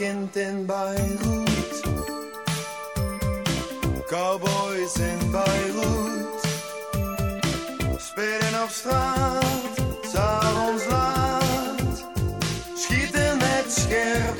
kind in Beirut, cowboys in Beirut, spelen op straat, s'avonds laat, schieten met scherp.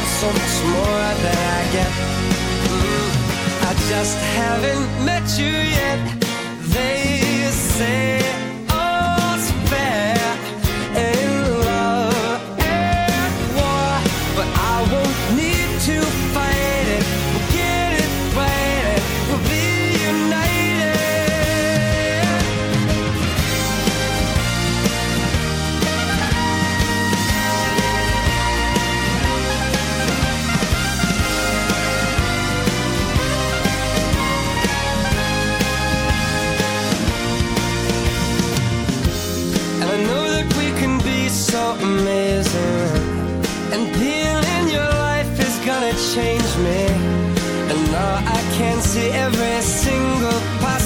Give so much more than I get. Mm. I just haven't met you yet. They say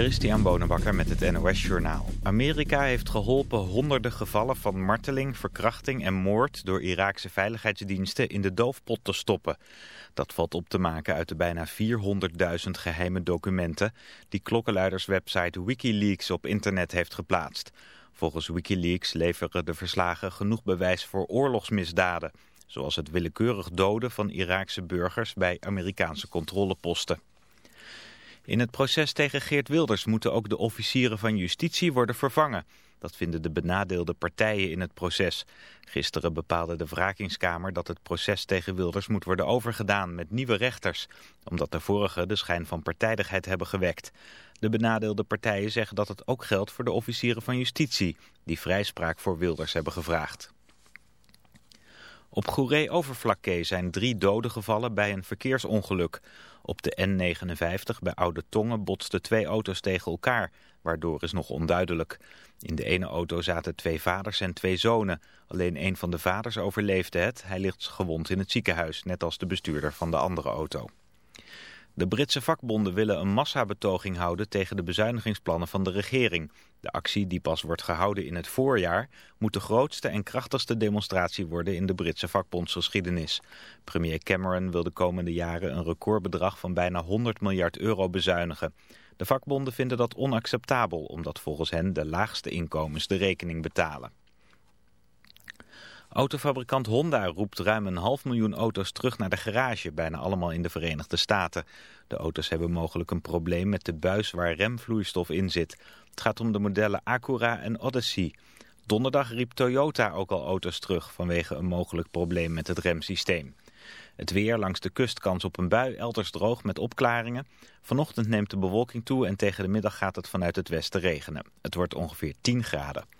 Christian Bonenbakker met het NOS Journaal. Amerika heeft geholpen honderden gevallen van marteling, verkrachting en moord... door Iraakse veiligheidsdiensten in de doofpot te stoppen. Dat valt op te maken uit de bijna 400.000 geheime documenten... die klokkenluiderswebsite Wikileaks op internet heeft geplaatst. Volgens Wikileaks leveren de verslagen genoeg bewijs voor oorlogsmisdaden... zoals het willekeurig doden van Iraakse burgers bij Amerikaanse controleposten. In het proces tegen Geert Wilders moeten ook de officieren van justitie worden vervangen. Dat vinden de benadeelde partijen in het proces. Gisteren bepaalde de wrakingskamer dat het proces tegen Wilders moet worden overgedaan met nieuwe rechters. Omdat de vorige de schijn van partijdigheid hebben gewekt. De benadeelde partijen zeggen dat het ook geldt voor de officieren van justitie. Die vrijspraak voor Wilders hebben gevraagd. Op Goeree-Overflakkee zijn drie doden gevallen bij een verkeersongeluk. Op de N59 bij Oude Tongen botsten twee auto's tegen elkaar, waardoor is nog onduidelijk. In de ene auto zaten twee vaders en twee zonen. Alleen een van de vaders overleefde het. Hij ligt gewond in het ziekenhuis, net als de bestuurder van de andere auto. De Britse vakbonden willen een massabetoging houden tegen de bezuinigingsplannen van de regering. De actie, die pas wordt gehouden in het voorjaar, moet de grootste en krachtigste demonstratie worden in de Britse vakbondsgeschiedenis. Premier Cameron wil de komende jaren een recordbedrag van bijna 100 miljard euro bezuinigen. De vakbonden vinden dat onacceptabel, omdat volgens hen de laagste inkomens de rekening betalen. Autofabrikant Honda roept ruim een half miljoen auto's terug naar de garage, bijna allemaal in de Verenigde Staten. De auto's hebben mogelijk een probleem met de buis waar remvloeistof in zit. Het gaat om de modellen Acura en Odyssey. Donderdag riep Toyota ook al auto's terug vanwege een mogelijk probleem met het remsysteem. Het weer langs de kust kans op een bui, elders droog met opklaringen. Vanochtend neemt de bewolking toe en tegen de middag gaat het vanuit het westen regenen. Het wordt ongeveer 10 graden.